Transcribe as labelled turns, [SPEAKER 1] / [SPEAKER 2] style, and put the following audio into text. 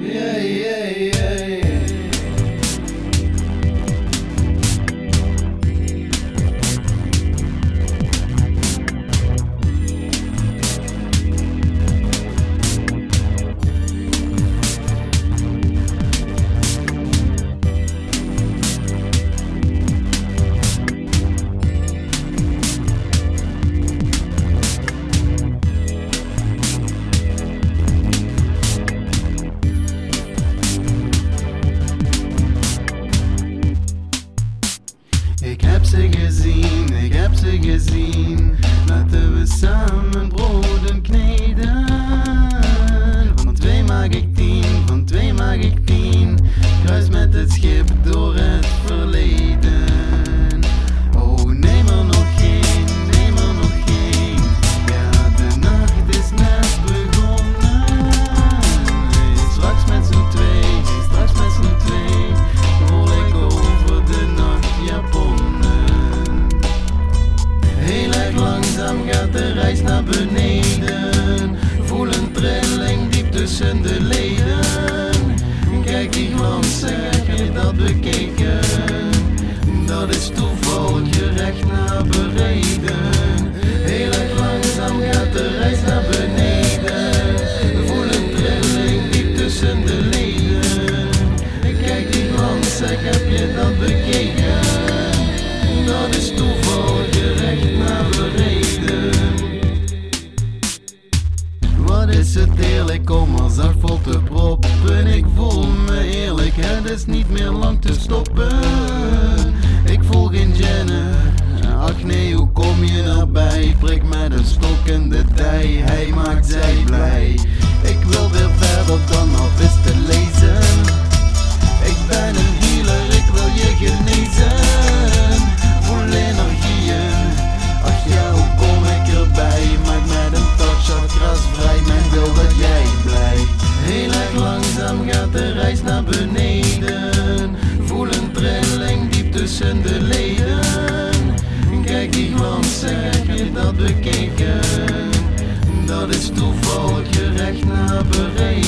[SPEAKER 1] yeah, yeah, yeah. ze gezien, ik heb ze gezien. Laten we samen broden kneden. Van twee maak ik tien, van twee maak ik tien. Kruis met het schip door de reis naar beneden. Voel een trilling diep tussen de leden. Kijk die glans, heb je dat bekeken? Dat is toeval, gerecht naar bereden. Heel erg langzaam gaat de reis naar beneden. Voel een trilling diep tussen de leden. Kijk die glans, zeg heb je dat bekeken? Dat is toeval, eerlijk om al zacht vol te proppen. Ik voel me eerlijk, het is niet meer lang te stoppen. Ik voel geen Jenne Ach nee, hoe kom je erbij? Prik met een stok in de dij Hij maakt zij blij tussen de leden Kijk glans, zeg heb je dat bekeken? Dat is toeval, gerecht naar bereden